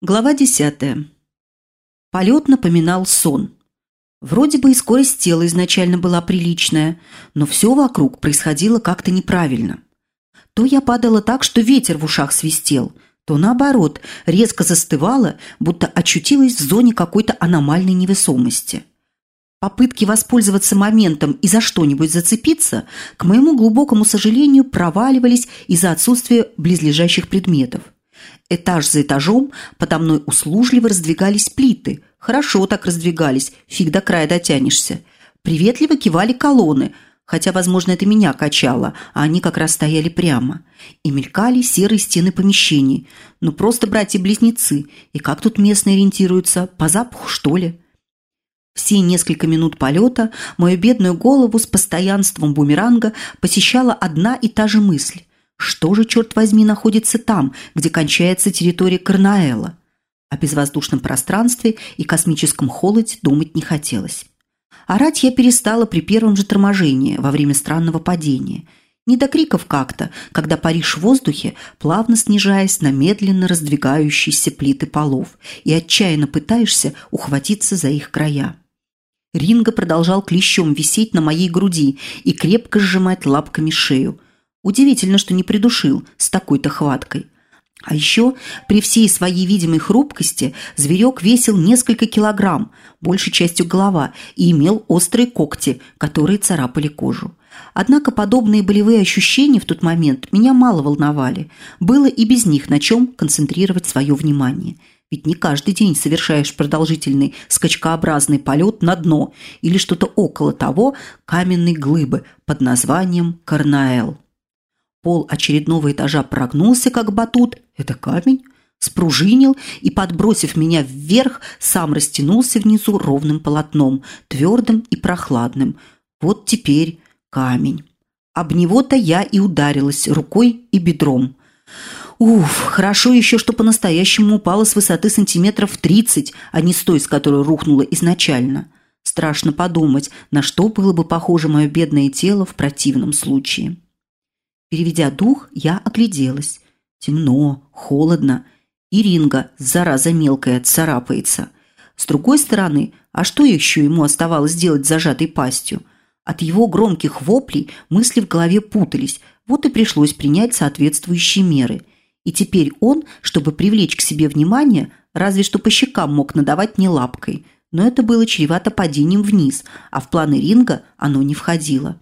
Глава десятая. Полет напоминал сон. Вроде бы и скорость тела изначально была приличная, но все вокруг происходило как-то неправильно. То я падала так, что ветер в ушах свистел, то наоборот, резко застывала, будто очутилась в зоне какой-то аномальной невесомости. Попытки воспользоваться моментом и за что-нибудь зацепиться, к моему глубокому сожалению, проваливались из-за отсутствия близлежащих предметов – Этаж за этажом подо мной услужливо раздвигались плиты. Хорошо так раздвигались, фиг до края дотянешься. Приветливо кивали колонны, хотя, возможно, это меня качало, а они как раз стояли прямо. И мелькали серые стены помещений. Ну, просто братья-близнецы. И как тут местные ориентируются? По запаху, что ли? Все несколько минут полета мою бедную голову с постоянством бумеранга посещала одна и та же мысль. Что же, черт возьми, находится там, где кончается территория Карнаэла? О безвоздушном пространстве и космическом холоде думать не хотелось. Орать я перестала при первом же торможении во время странного падения. Не до криков как-то, когда паришь в воздухе, плавно снижаясь на медленно раздвигающиеся плиты полов и отчаянно пытаешься ухватиться за их края. Ринга продолжал клещом висеть на моей груди и крепко сжимать лапками шею – Удивительно, что не придушил с такой-то хваткой. А еще при всей своей видимой хрупкости зверек весил несколько килограмм, большей частью голова, и имел острые когти, которые царапали кожу. Однако подобные болевые ощущения в тот момент меня мало волновали. Было и без них на чем концентрировать свое внимание. Ведь не каждый день совершаешь продолжительный скачкообразный полет на дно или что-то около того каменной глыбы под названием Карнаэл. Пол очередного этажа прогнулся, как батут. Это камень. Спружинил и, подбросив меня вверх, сам растянулся внизу ровным полотном, твердым и прохладным. Вот теперь камень. Об него-то я и ударилась рукой и бедром. Уф, хорошо еще, что по-настоящему упала с высоты сантиметров тридцать, а не с той, с которой рухнула изначально. Страшно подумать, на что было бы похоже мое бедное тело в противном случае. Переведя дух, я огляделась. Темно, холодно. И ринга, зараза мелкая, царапается. С другой стороны, а что еще ему оставалось делать зажатой пастью? От его громких воплей мысли в голове путались, вот и пришлось принять соответствующие меры. И теперь он, чтобы привлечь к себе внимание, разве что по щекам мог надавать не лапкой. Но это было чревато падением вниз, а в планы ринга оно не входило.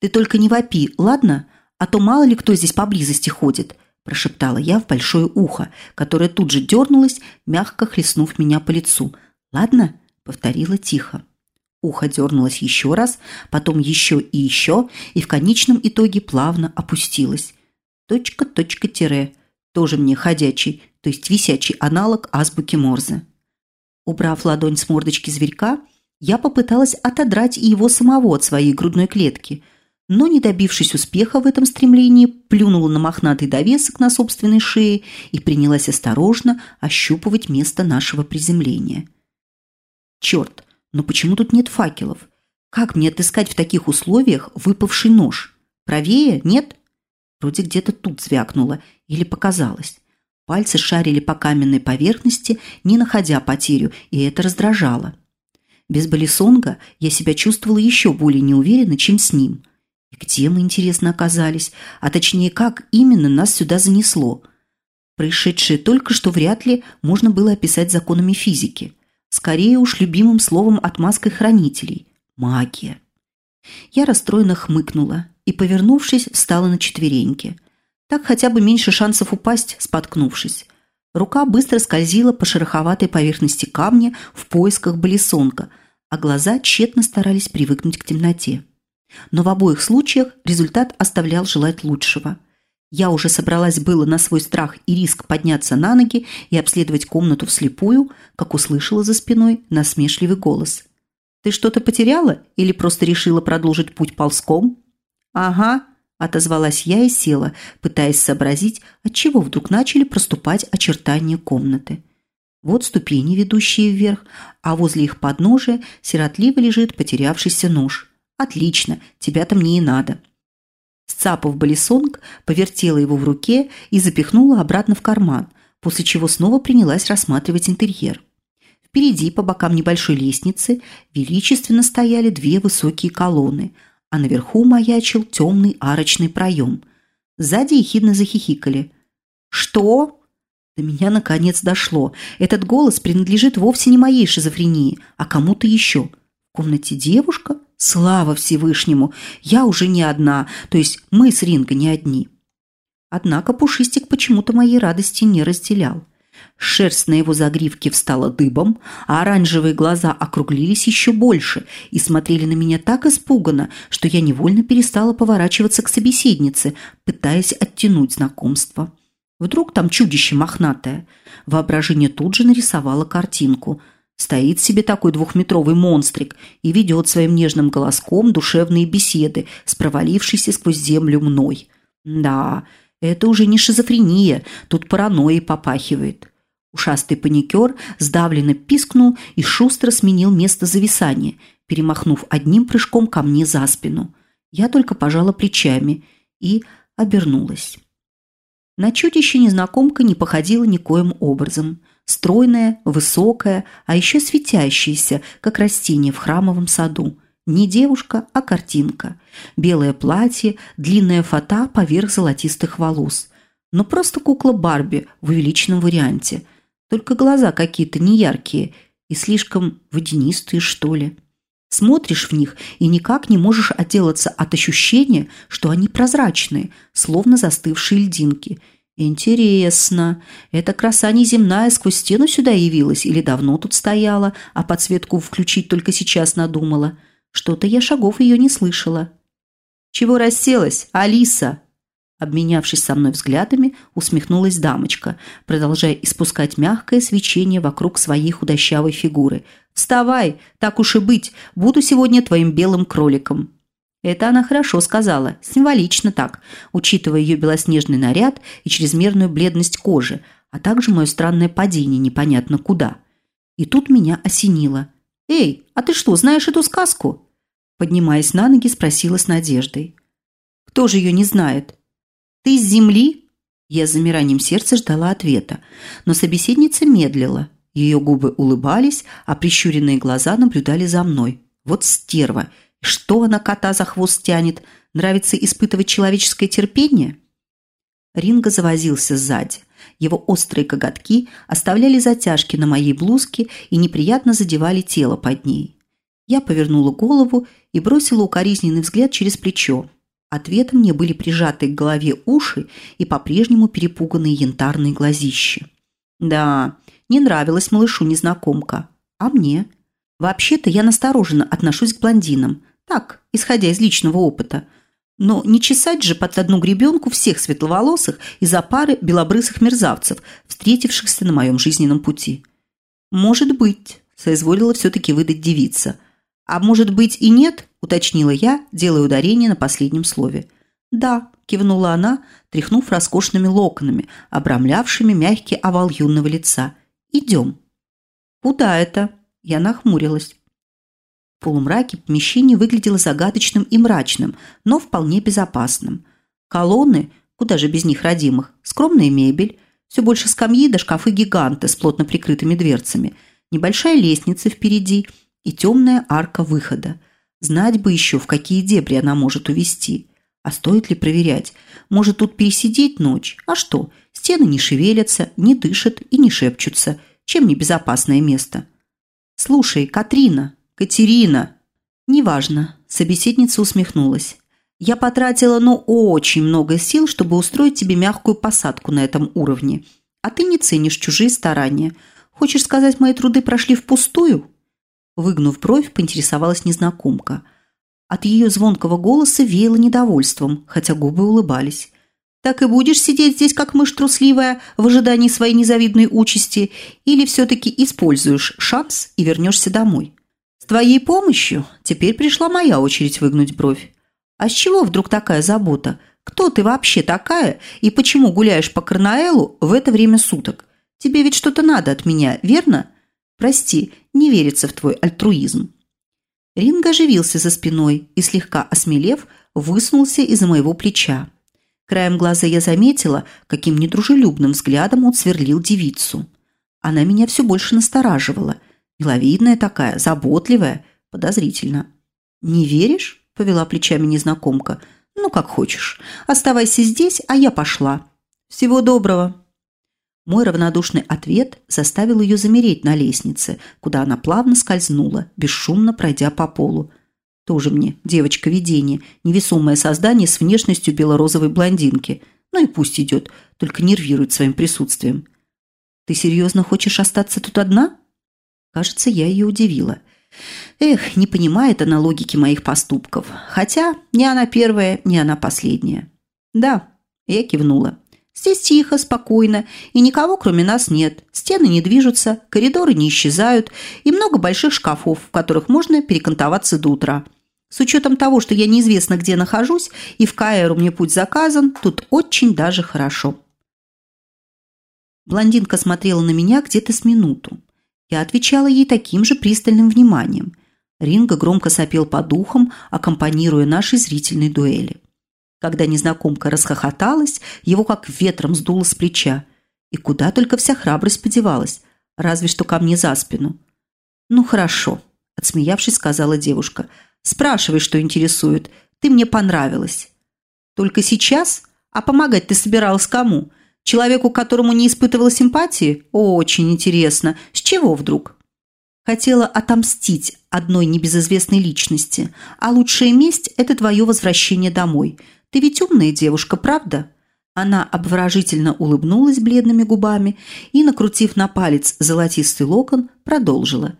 «Ты только не вопи, ладно? А то мало ли кто здесь поблизости ходит», – прошептала я в большое ухо, которое тут же дернулось, мягко хлестнув меня по лицу. «Ладно?» – повторила тихо. Ухо дернулось еще раз, потом еще и еще, и в конечном итоге плавно опустилось. Точка, точка, тире. Тоже мне ходячий, то есть висячий аналог азбуки Морзе. Убрав ладонь с мордочки зверька, я попыталась отодрать и его самого от своей грудной клетки – но, не добившись успеха в этом стремлении, плюнула на мохнатый довесок на собственной шее и принялась осторожно ощупывать место нашего приземления. Черт, но почему тут нет факелов? Как мне отыскать в таких условиях выпавший нож? Правее? Нет? Вроде где-то тут звякнуло или показалось. Пальцы шарили по каменной поверхности, не находя потерю, и это раздражало. Без Балисонга я себя чувствовала еще более неуверенно, чем с ним – и где мы, интересно, оказались? А точнее, как именно нас сюда занесло? Происшедшее только что вряд ли можно было описать законами физики. Скорее уж любимым словом отмазкой хранителей – магия. Я расстроенно хмыкнула и, повернувшись, встала на четвереньки. Так хотя бы меньше шансов упасть, споткнувшись. Рука быстро скользила по шероховатой поверхности камня в поисках балисонка, а глаза тщетно старались привыкнуть к темноте. Но в обоих случаях результат оставлял желать лучшего. Я уже собралась было на свой страх и риск подняться на ноги и обследовать комнату вслепую, как услышала за спиной насмешливый голос. «Ты что-то потеряла или просто решила продолжить путь ползком?» «Ага», – отозвалась я и села, пытаясь сообразить, отчего вдруг начали проступать очертания комнаты. Вот ступени, ведущие вверх, а возле их подножия сиротливо лежит потерявшийся нож – «Отлично, тебя-то мне и надо». Сцапав балисонг, повертела его в руке и запихнула обратно в карман, после чего снова принялась рассматривать интерьер. Впереди, по бокам небольшой лестницы, величественно стояли две высокие колонны, а наверху маячил темный арочный проем. Сзади ехидно захихикали. «Что?» До меня наконец дошло. Этот голос принадлежит вовсе не моей шизофрении, а кому-то еще. В комнате девушка? Слава Всевышнему! Я уже не одна, то есть мы с Ринго не одни. Однако Пушистик почему-то моей радости не разделял. Шерсть на его загривке встала дыбом, а оранжевые глаза округлились еще больше и смотрели на меня так испуганно, что я невольно перестала поворачиваться к собеседнице, пытаясь оттянуть знакомство. Вдруг там чудище мохнатое. Воображение тут же нарисовало картинку. Стоит себе такой двухметровый монстрик и ведет своим нежным голоском душевные беседы с провалившейся сквозь землю мной. Да, это уже не шизофрения, тут паранойей попахивает. Ушастый паникер сдавленно пискнул и шустро сменил место зависания, перемахнув одним прыжком ко мне за спину. Я только пожала плечами и обернулась. На чудище незнакомка не походила никоим образом. Стройная, высокая, а еще светящаяся, как растение в храмовом саду. Не девушка, а картинка. Белое платье, длинная фата поверх золотистых волос. Но просто кукла Барби в увеличенном варианте. Только глаза какие-то неяркие и слишком водянистые, что ли. Смотришь в них и никак не можешь отделаться от ощущения, что они прозрачные, словно застывшие льдинки. Интересно, эта краса неземная сквозь стену сюда явилась или давно тут стояла, а подсветку включить только сейчас надумала? Что-то я шагов ее не слышала. «Чего расселась, Алиса?» Обменявшись со мной взглядами, усмехнулась дамочка, продолжая испускать мягкое свечение вокруг своей худощавой фигуры. «Вставай, так уж и быть, буду сегодня твоим белым кроликом». Это она хорошо сказала, символично так, учитывая ее белоснежный наряд и чрезмерную бледность кожи, а также мое странное падение непонятно куда. И тут меня осенило. «Эй, а ты что, знаешь эту сказку?» Поднимаясь на ноги, спросила с надеждой. «Кто же ее не знает?» «Ты с земли?» Я с замиранием сердца ждала ответа, но собеседница медлила. Ее губы улыбались, а прищуренные глаза наблюдали за мной. Вот стерва! Что она кота за хвост тянет? Нравится испытывать человеческое терпение? Ринго завозился сзади. Его острые коготки оставляли затяжки на моей блузке и неприятно задевали тело под ней. Я повернула голову и бросила укоризненный взгляд через плечо. Ответом мне были прижатые к голове уши и по-прежнему перепуганные янтарные глазища. Да, не нравилась малышу незнакомка. А мне? Вообще-то я настороженно отношусь к блондинам. Так, исходя из личного опыта. Но не чесать же под одну гребенку всех светловолосых из-за пары белобрысых мерзавцев, встретившихся на моем жизненном пути. Может быть, соизволила все-таки выдать девица. А может быть и нет, уточнила я, делая ударение на последнем слове. «Да», – кивнула она, тряхнув роскошными локонами, обрамлявшими мягкий овал юного лица. «Идем». «Куда это?» – я нахмурилась. Полумраке помещение выглядело загадочным и мрачным, но вполне безопасным. Колонны, куда же без них родимых, скромная мебель, все больше скамьи да шкафы-гиганты с плотно прикрытыми дверцами, небольшая лестница впереди и темная арка выхода – Знать бы еще, в какие дебри она может увести. А стоит ли проверять? Может тут пересидеть ночь? А что? Стены не шевелятся, не дышат и не шепчутся. Чем не безопасное место? Слушай, Катрина, Катерина. Неважно. Собеседница усмехнулась. Я потратила, ну, очень много сил, чтобы устроить тебе мягкую посадку на этом уровне. А ты не ценишь чужие старания. Хочешь сказать, мои труды прошли впустую? Выгнув бровь, поинтересовалась незнакомка. От ее звонкого голоса веяло недовольством, хотя губы улыбались. «Так и будешь сидеть здесь, как мышь трусливая, в ожидании своей незавидной участи, или все-таки используешь шанс и вернешься домой?» «С твоей помощью теперь пришла моя очередь выгнуть бровь. А с чего вдруг такая забота? Кто ты вообще такая и почему гуляешь по Карнаэлу в это время суток? Тебе ведь что-то надо от меня, верно? Прости, не верится в твой альтруизм». Ринг оживился за спиной и, слегка осмелев, высунулся из-за моего плеча. Краем глаза я заметила, каким недружелюбным взглядом он сверлил девицу. Она меня все больше настораживала. Миловидная такая, заботливая, подозрительно. «Не веришь?» – повела плечами незнакомка. «Ну, как хочешь. Оставайся здесь, а я пошла. Всего доброго!» Мой равнодушный ответ заставил ее замереть на лестнице, куда она плавно скользнула, бесшумно пройдя по полу. Тоже мне девочка-видение, невесомое создание с внешностью белорозовой блондинки. Ну и пусть идет, только нервирует своим присутствием. «Ты серьезно хочешь остаться тут одна?» Кажется, я ее удивила. Эх, не понимает она логики моих поступков. Хотя ни она первая, ни она последняя. «Да», – я кивнула. Здесь тихо, спокойно, и никого кроме нас нет. Стены не движутся, коридоры не исчезают, и много больших шкафов, в которых можно перекантоваться до утра. С учетом того, что я неизвестно где нахожусь, и в Каэру мне путь заказан, тут очень даже хорошо. Блондинка смотрела на меня где-то с минуту. Я отвечала ей таким же пристальным вниманием. Ринга громко сопел по духам, аккомпанируя нашей зрительной дуэли. Когда незнакомка расхохоталась, его как ветром сдуло с плеча. И куда только вся храбрость подевалась, разве что ко мне за спину. «Ну хорошо», – отсмеявшись, сказала девушка. «Спрашивай, что интересует. Ты мне понравилась». «Только сейчас? А помогать ты собиралась кому? Человеку, которому не испытывала симпатии? Очень интересно. С чего вдруг?» Хотела отомстить одной небезызвестной личности, а лучшая месть – это твое возвращение домой – ты ведь умная девушка, правда?» Она обворожительно улыбнулась бледными губами и, накрутив на палец золотистый локон, продолжила.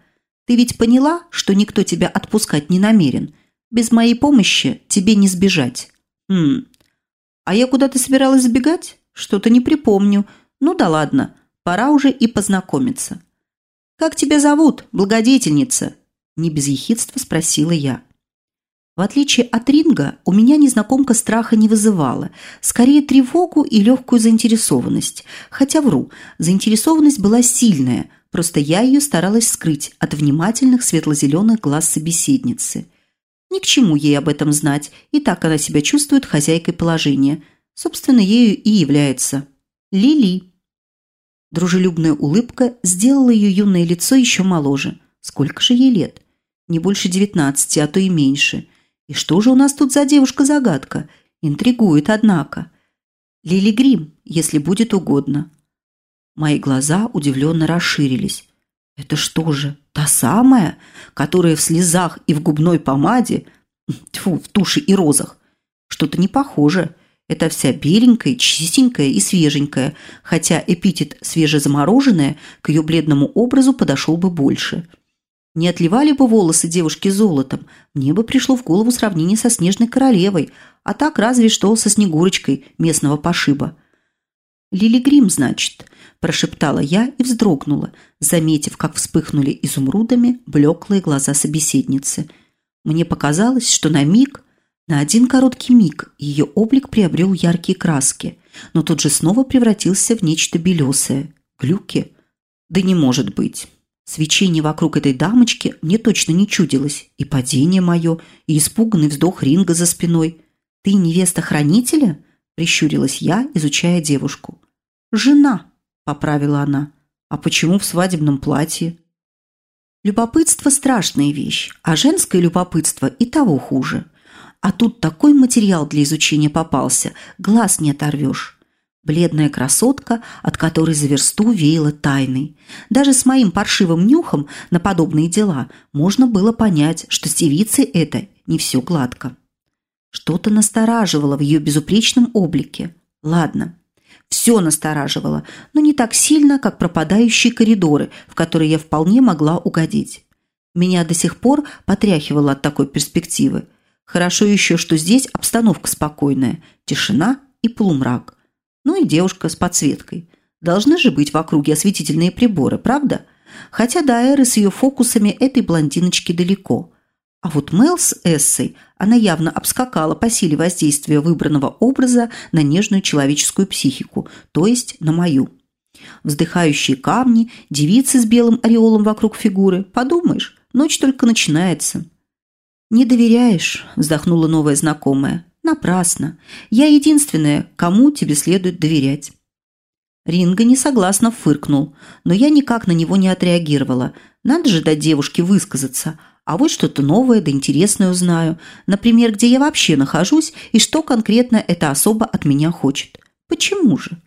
«Ты ведь поняла, что никто тебя отпускать не намерен? Без моей помощи тебе не сбежать». «Хм. А я куда-то собиралась сбегать? Что-то не припомню. Ну да ладно, пора уже и познакомиться». «Как тебя зовут, благодетельница?» Не без ехидства спросила я. В отличие от ринга, у меня незнакомка страха не вызывала, скорее тревогу и легкую заинтересованность. Хотя вру, заинтересованность была сильная, просто я ее старалась скрыть от внимательных светло-зеленых глаз собеседницы. Ни к чему ей об этом знать, и так она себя чувствует хозяйкой положения. Собственно, ею и является. Лили. Дружелюбная улыбка сделала ее юное лицо еще моложе. Сколько же ей лет? Не больше девятнадцати, а то и меньше – и что же у нас тут за девушка-загадка? Интригует, однако. Лили Грим, если будет угодно. Мои глаза удивленно расширились. Это что же, та самая, которая в слезах и в губной помаде, тьфу, в туши и розах? Что-то не похоже. Это вся беленькая, чистенькая и свеженькая, хотя эпитет «свежезамороженная» к ее бледному образу подошел бы больше – не отливали бы волосы девушки золотом, мне бы пришло в голову сравнение со снежной королевой, а так разве что со снегурочкой местного пошиба. «Лили Грим, значит», – прошептала я и вздрогнула, заметив, как вспыхнули изумрудами блеклые глаза собеседницы. Мне показалось, что на миг, на один короткий миг, ее облик приобрел яркие краски, но тут же снова превратился в нечто белесое. Глюки? Да не может быть. Свечение вокруг этой дамочки мне точно не чудилось. И падение мое, и испуганный вздох ринга за спиной. «Ты невеста хранителя?» – прищурилась я, изучая девушку. «Жена», – поправила она. «А почему в свадебном платье?» Любопытство – страшная вещь, а женское любопытство и того хуже. А тут такой материал для изучения попался, глаз не оторвешь. Бледная красотка, от которой за версту веяло тайной. Даже с моим паршивым нюхом на подобные дела можно было понять, что с девицей это не все гладко. Что-то настораживало в ее безупречном облике. Ладно, все настораживало, но не так сильно, как пропадающие коридоры, в которые я вполне могла угодить. Меня до сих пор потряхивало от такой перспективы. Хорошо еще, что здесь обстановка спокойная, тишина и полумрак – ну и девушка с подсветкой. Должны же быть в округе осветительные приборы, правда? Хотя до Аэры с ее фокусами этой блондиночки далеко. А вот Мел с Эссой она явно обскакала по силе воздействия выбранного образа на нежную человеческую психику, то есть на мою. Вздыхающие камни, девицы с белым ореолом вокруг фигуры. Подумаешь, ночь только начинается. «Не доверяешь», – вздохнула новая знакомая. Напрасно. Я единственная, кому тебе следует доверять. Ринга несогласно фыркнул, но я никак на него не отреагировала. Надо же дать девушке высказаться. А вот что-то новое да интересное узнаю. Например, где я вообще нахожусь и что конкретно эта особа от меня хочет. Почему же?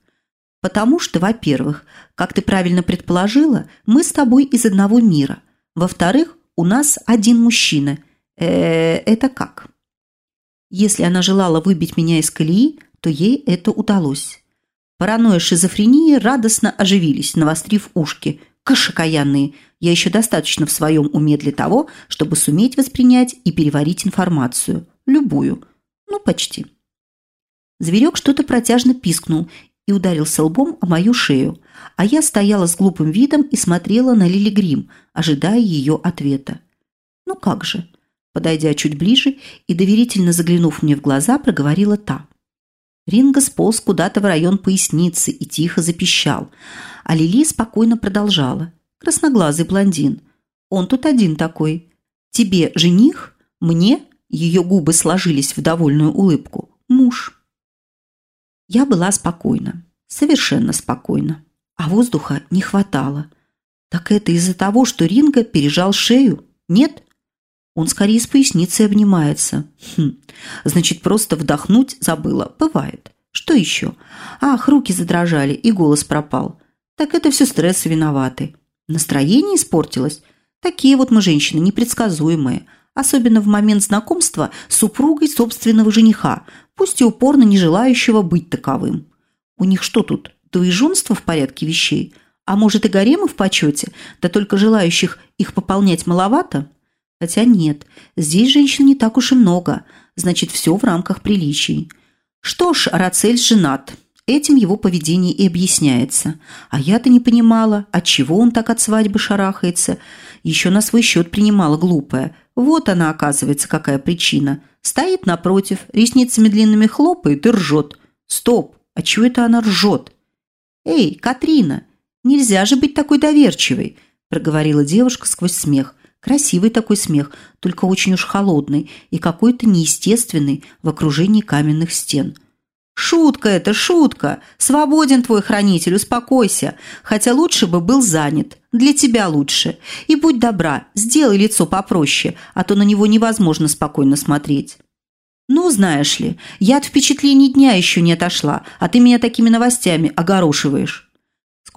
Потому что, во-первых, как ты правильно предположила, мы с тобой из одного мира. Во-вторых, у нас один мужчина. Э, это как? Если она желала выбить меня из колеи, то ей это удалось. Паранойя шизофрении радостно оживились, навострив ушки. Кашакаянные! Я еще достаточно в своем уме для того, чтобы суметь воспринять и переварить информацию. Любую. Ну, почти. Зверек что-то протяжно пискнул и ударился лбом о мою шею, а я стояла с глупым видом и смотрела на Лили Грим, ожидая ее ответа. Ну как же? Подойдя чуть ближе и доверительно заглянув мне в глаза, проговорила та. Ринго сполз куда-то в район поясницы и тихо запищал. А Лили спокойно продолжала. «Красноглазый блондин. Он тут один такой. Тебе жених? Мне?» Ее губы сложились в довольную улыбку. «Муж». Я была спокойна. Совершенно спокойна. А воздуха не хватало. Так это из-за того, что Ринго пережал шею? Нет? Он скорее с поясницей обнимается. Хм, значит, просто вдохнуть забыла. Бывает. Что еще? Ах, руки задрожали, и голос пропал. Так это все стрессы виноваты. Настроение испортилось. Такие вот мы женщины непредсказуемые. Особенно в момент знакомства с супругой собственного жениха, пусть и упорно не желающего быть таковым. У них что тут, двоеженство в порядке вещей? А может и гаремы в почете, да только желающих их пополнять маловато? Хотя нет, здесь женщин не так уж и много, значит, все в рамках приличий. Что ж, Рацель женат. Этим его поведение и объясняется. А я-то не понимала, отчего он так от свадьбы шарахается. Еще на свой счет принимала глупая. Вот она, оказывается, какая причина. Стоит напротив, ресницами длинными хлопает и ржет. Стоп, а чего это она ржет? «Эй, Катрина, нельзя же быть такой доверчивой», проговорила девушка сквозь смех. Красивый такой смех, только очень уж холодный и какой-то неестественный в окружении каменных стен. «Шутка это, шутка! Свободен твой хранитель, успокойся. Хотя лучше бы был занят. Для тебя лучше. И будь добра, сделай лицо попроще, а то на него невозможно спокойно смотреть». «Ну, знаешь ли, я от впечатлений дня еще не отошла, а ты меня такими новостями огорошиваешь».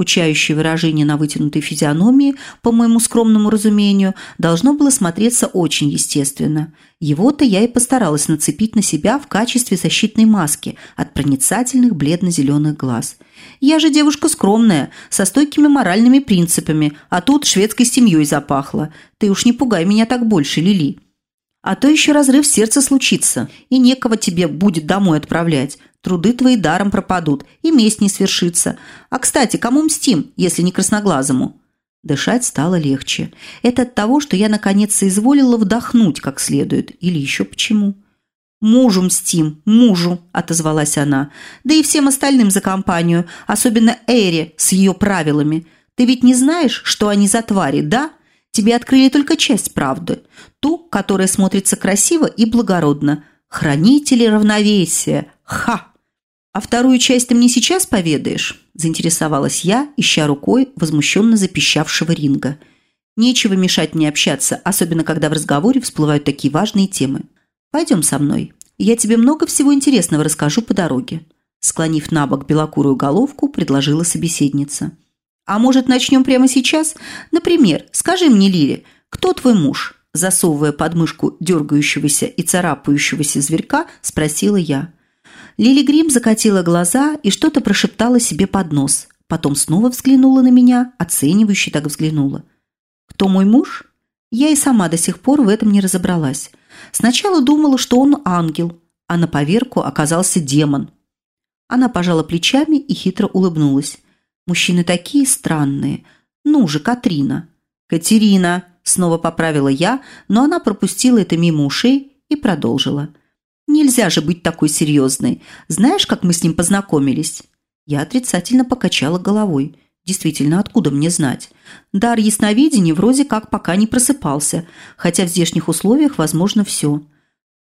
Скучающее выражение на вытянутой физиономии, по моему скромному разумению, должно было смотреться очень естественно. Его-то я и постаралась нацепить на себя в качестве защитной маски от проницательных бледно-зеленых глаз. Я же девушка скромная, со стойкими моральными принципами, а тут шведской семьей запахло. Ты уж не пугай меня так больше, Лили. А то еще разрыв сердца случится, и некого тебе будет домой отправлять. Труды твои даром пропадут, и месть не свершится. А, кстати, кому мстим, если не красноглазому?» Дышать стало легче. Это от того, что я наконец соизволила вдохнуть как следует. Или еще почему? «Мужу мстим, мужу», – отозвалась она. «Да и всем остальным за компанию, особенно Эре с ее правилами. Ты ведь не знаешь, что они за твари, да? Тебе открыли только часть правды. Ту, которая смотрится красиво и благородно. Хранители равновесия. Ха!» «А вторую часть ты мне сейчас поведаешь?» – заинтересовалась я, ища рукой возмущенно запищавшего ринга. «Нечего мешать мне общаться, особенно когда в разговоре всплывают такие важные темы. Пойдем со мной. Я тебе много всего интересного расскажу по дороге». Склонив на бок белокурую головку, предложила собеседница. «А может, начнем прямо сейчас? Например, скажи мне, Лили, кто твой муж?» Засовывая подмышку дергающегося и царапающегося зверька, спросила я. Лили Грим закатила глаза и что-то прошептала себе под нос. Потом снова взглянула на меня, оценивающе так взглянула. «Кто мой муж?» Я и сама до сих пор в этом не разобралась. Сначала думала, что он ангел, а на поверку оказался демон. Она пожала плечами и хитро улыбнулась. «Мужчины такие странные. Ну же, Катрина!» «Катерина!» – снова поправила я, но она пропустила это мимо ушей и продолжила – Нельзя же быть такой серьезной. Знаешь, как мы с ним познакомились?» Я отрицательно покачала головой. Действительно, откуда мне знать? Дар ясновидения вроде как пока не просыпался, хотя в здешних условиях возможно все.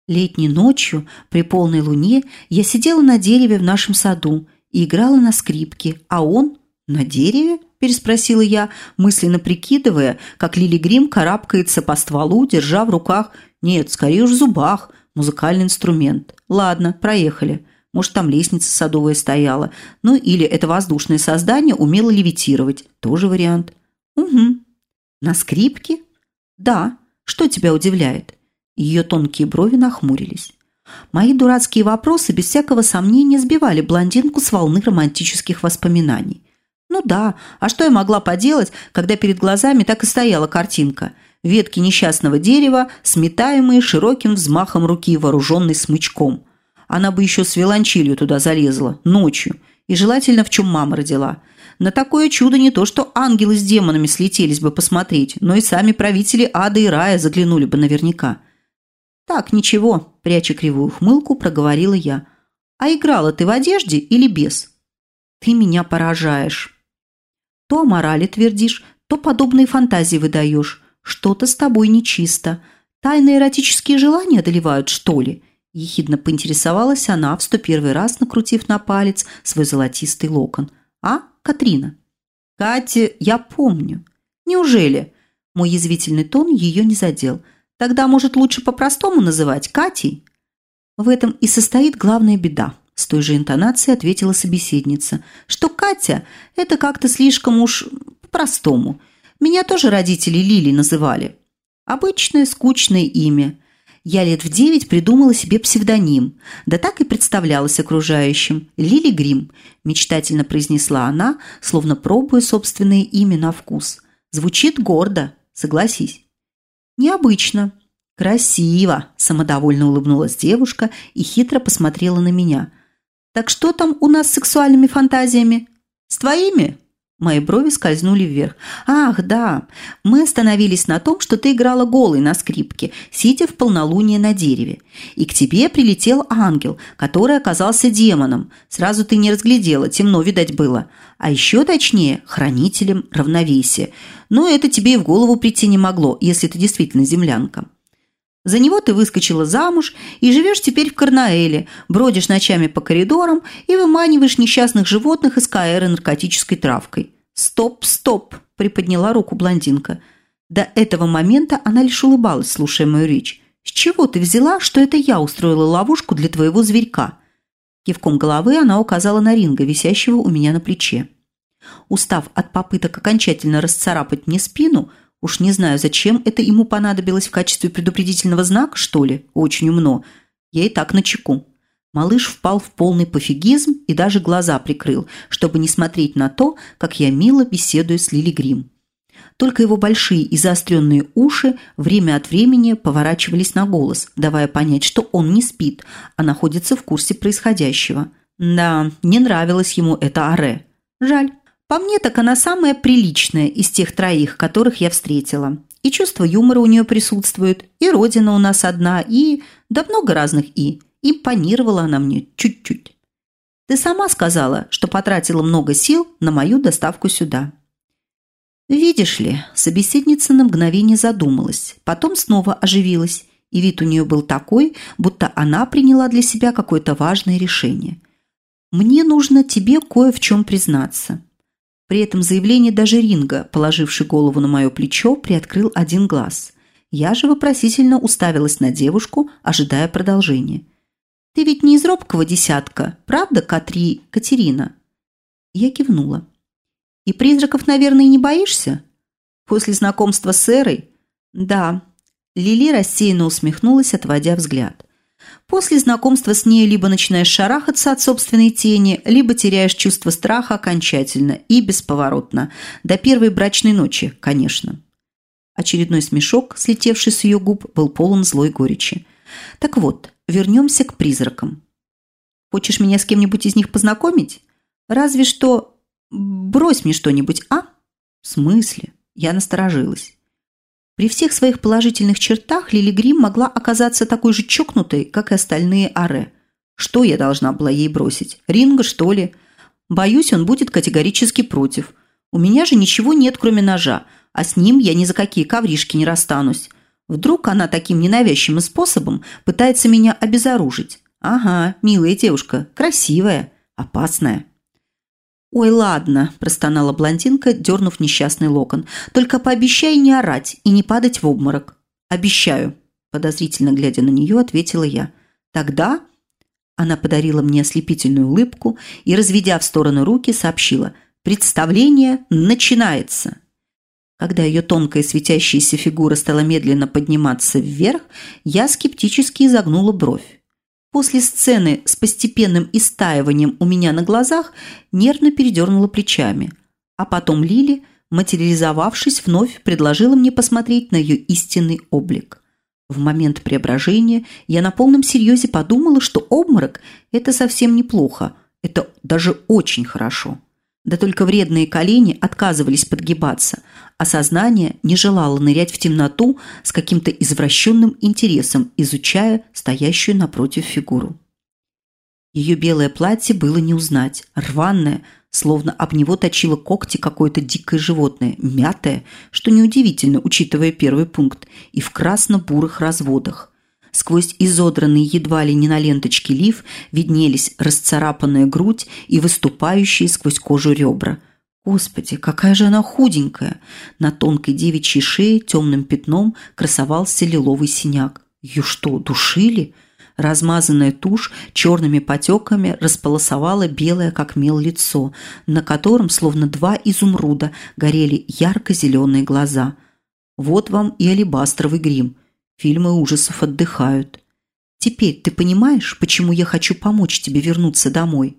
Летней ночью при полной луне я сидела на дереве в нашем саду и играла на скрипке, а он на дереве – переспросила я, мысленно прикидывая, как Лили Грим карабкается по стволу, держа в руках, нет, скорее уж в зубах, музыкальный инструмент. Ладно, проехали. Может, там лестница садовая стояла. Ну, или это воздушное создание умело левитировать. Тоже вариант. Угу. На скрипке? Да. Что тебя удивляет? Ее тонкие брови нахмурились. Мои дурацкие вопросы без всякого сомнения сбивали блондинку с волны романтических воспоминаний. Ну да, а что я могла поделать, когда перед глазами так и стояла картинка? Ветки несчастного дерева, сметаемые широким взмахом руки, вооруженной смычком. Она бы еще с виолончелью туда залезла, ночью, и желательно в чем мама родила. На такое чудо не то, что ангелы с демонами слетелись бы посмотреть, но и сами правители ада и рая заглянули бы наверняка. «Так, ничего», – пряча кривую ухмылку, проговорила я. «А играла ты в одежде или без?» «Ты меня поражаешь». То о морали твердишь, то подобные фантазии выдаешь. Что-то с тобой нечисто. Тайные эротические желания одолевают, что ли?» Ехидно поинтересовалась она, в сто первый раз накрутив на палец свой золотистый локон. «А, Катрина?» «Катя, я помню». «Неужели?» Мой язвительный тон ее не задел. «Тогда, может, лучше по-простому называть Катей?» В этом и состоит главная беда. С той же интонацией ответила собеседница, что Катя – это как-то слишком уж по-простому. Меня тоже родители Лили называли. Обычное скучное имя. Я лет в девять придумала себе псевдоним, да так и представлялась окружающим. Лили Грим, мечтательно произнесла она, словно пробуя собственное имя на вкус. Звучит гордо, согласись. Необычно. Красиво, самодовольно улыбнулась девушка и хитро посмотрела на меня – так что там у нас с сексуальными фантазиями? С твоими?» Мои брови скользнули вверх. «Ах, да. Мы остановились на том, что ты играла голой на скрипке, сидя в полнолуние на дереве. И к тебе прилетел ангел, который оказался демоном. Сразу ты не разглядела, темно, видать, было. А еще точнее, хранителем равновесия. Но это тебе и в голову прийти не могло, если ты действительно землянка. За него ты выскочила замуж и живешь теперь в Карнаэле, бродишь ночами по коридорам и выманиваешь несчастных животных из Каэра наркотической травкой. «Стоп, стоп!» – приподняла руку блондинка. До этого момента она лишь улыбалась, слушая мою речь. «С чего ты взяла, что это я устроила ловушку для твоего зверька?» Кивком головы она указала на ринга, висящего у меня на плече. Устав от попыток окончательно расцарапать мне спину – Уж не знаю, зачем это ему понадобилось в качестве предупредительного знака, что ли? Очень умно. Я и так на чеку. Малыш впал в полный пофигизм и даже глаза прикрыл, чтобы не смотреть на то, как я мило беседую с Лили Грим. Только его большие и заостренные уши время от времени поворачивались на голос, давая понять, что он не спит, а находится в курсе происходящего. Да, не нравилось ему это аре. Жаль. По мне, так она самая приличная из тех троих, которых я встретила. И чувство юмора у нее присутствует, и родина у нас одна, и... да много разных «и». Импонировала она мне чуть-чуть. Ты сама сказала, что потратила много сил на мою доставку сюда. Видишь ли, собеседница на мгновение задумалась, потом снова оживилась, и вид у нее был такой, будто она приняла для себя какое-то важное решение. «Мне нужно тебе кое в чем признаться. При этом заявлении даже Ринга, положивший голову на мое плечо, приоткрыл один глаз. Я же вопросительно уставилась на девушку, ожидая продолжения. «Ты ведь не из робкого десятка, правда, Катри Катерина?» Я кивнула. «И призраков, наверное, не боишься?» «После знакомства с Эрой?» «Да». Лили рассеянно усмехнулась, отводя взгляд. После знакомства с ней либо начинаешь шарахаться от собственной тени, либо теряешь чувство страха окончательно и бесповоротно. До первой брачной ночи, конечно. Очередной смешок, слетевший с ее губ, был полон злой горечи. Так вот, вернемся к призракам. Хочешь меня с кем-нибудь из них познакомить? Разве что... Брось мне что-нибудь, а? В смысле? Я насторожилась. При всех своих положительных чертах Лили Грим могла оказаться такой же чокнутой, как и остальные Аре. Что я должна была ей бросить? Ринга, что ли? Боюсь, он будет категорически против. У меня же ничего нет, кроме ножа, а с ним я ни за какие ковришки не расстанусь. Вдруг она таким ненавязчивым способом пытается меня обезоружить. Ага, милая девушка, красивая, опасная. «Ой, ладно», – простонала блондинка, дернув несчастный локон. «Только пообещай не орать и не падать в обморок». «Обещаю», – подозрительно глядя на нее, ответила я. «Тогда...» Она подарила мне ослепительную улыбку и, разведя в сторону руки, сообщила «Представление начинается». Когда ее тонкая светящаяся фигура стала медленно подниматься вверх, я скептически изогнула бровь. После сцены с постепенным истаиванием у меня на глазах нервно передернула плечами. А потом Лили, материализовавшись, вновь предложила мне посмотреть на ее истинный облик. В момент преображения я на полном серьезе подумала, что обморок – это совсем неплохо, это даже очень хорошо. Да только вредные колени отказывались подгибаться, а сознание не желало нырять в темноту с каким-то извращенным интересом, изучая стоящую напротив фигуру. Ее белое платье было не узнать, рваное, словно об него точило когти какое-то дикое животное, мятое, что неудивительно, учитывая первый пункт, и в красно-бурых разводах – Сквозь изодранный едва ли не на ленточке лиф виднелись расцарапанная грудь и выступающие сквозь кожу ребра. Господи, какая же она худенькая! На тонкой девичьей шее темным пятном красовался лиловый синяк. Ее что, душили? Размазанная тушь черными потеками располосовала белое, как мел, лицо, на котором, словно два изумруда, горели ярко-зеленые глаза. Вот вам и алебастровый грим – Фильмы ужасов отдыхают. Теперь ты понимаешь, почему я хочу помочь тебе вернуться домой?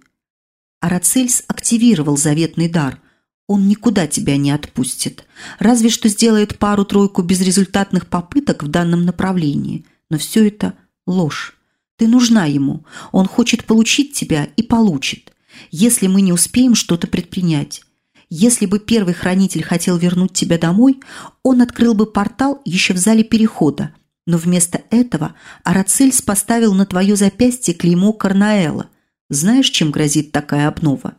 Арацельс активировал заветный дар. Он никуда тебя не отпустит. Разве что сделает пару-тройку безрезультатных попыток в данном направлении. Но все это ложь. Ты нужна ему. Он хочет получить тебя и получит. Если мы не успеем что-то предпринять. Если бы первый хранитель хотел вернуть тебя домой, он открыл бы портал еще в зале перехода, но вместо этого Арацельс поставил на твое запястье клеймо Карнаэла. Знаешь, чем грозит такая обнова?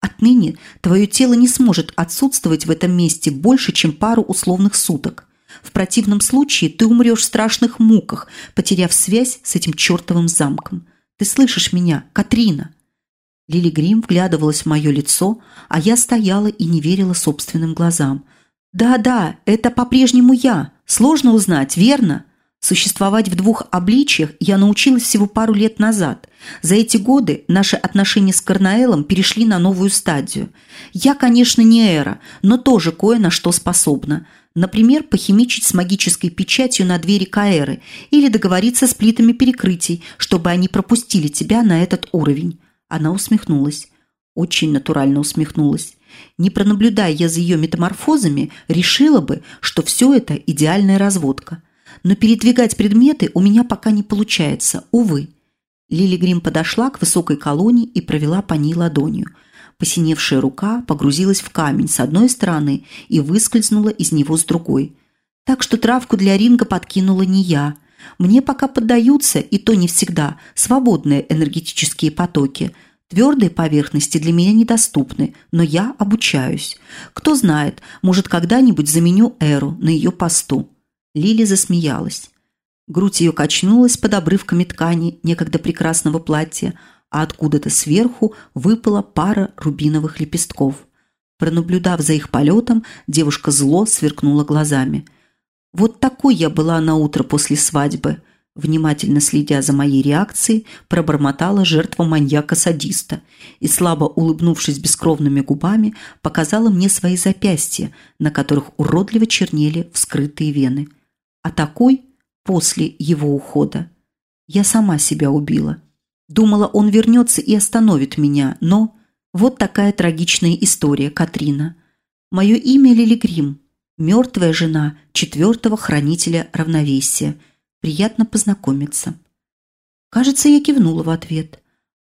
Отныне твое тело не сможет отсутствовать в этом месте больше, чем пару условных суток. В противном случае ты умрешь в страшных муках, потеряв связь с этим чертовым замком. Ты слышишь меня, Катрина?» Лили Грим вглядывалась в мое лицо, а я стояла и не верила собственным глазам. «Да-да, это по-прежнему я. Сложно узнать, верно?» Существовать в двух обличьях я научилась всего пару лет назад. За эти годы наши отношения с Карнаэлом перешли на новую стадию. Я, конечно, не Эра, но тоже кое на что способна. Например, похимичить с магической печатью на двери Каэры или договориться с плитами перекрытий, чтобы они пропустили тебя на этот уровень. Она усмехнулась. Очень натурально усмехнулась. Не пронаблюдая я за ее метаморфозами, решила бы, что все это идеальная разводка – но передвигать предметы у меня пока не получается, увы. Лили Грим подошла к высокой колонне и провела по ней ладонью. Посиневшая рука погрузилась в камень с одной стороны и выскользнула из него с другой. Так что травку для ринга подкинула не я. Мне пока поддаются, и то не всегда, свободные энергетические потоки. Твердые поверхности для меня недоступны, но я обучаюсь. Кто знает, может, когда-нибудь заменю Эру на ее посту. Лили засмеялась. Грудь ее качнулась под обрывками ткани некогда прекрасного платья, а откуда-то сверху выпала пара рубиновых лепестков. Пронаблюдав за их полетом, девушка зло сверкнула глазами. «Вот такой я была на утро после свадьбы», внимательно следя за моей реакцией, пробормотала жертва маньяка-садиста и, слабо улыбнувшись бескровными губами, показала мне свои запястья, на которых уродливо чернели вскрытые вены – а такой после его ухода. Я сама себя убила. Думала, он вернется и остановит меня, но... Вот такая трагичная история, Катрина. Мое имя Лили Грим, мертвая жена четвертого хранителя равновесия. Приятно познакомиться. Кажется, я кивнула в ответ.